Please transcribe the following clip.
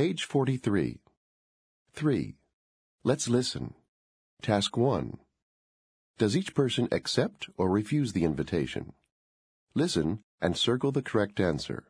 Page 43. 3. Let's listen. Task 1. Does each person accept or refuse the invitation? Listen and circle the correct answer.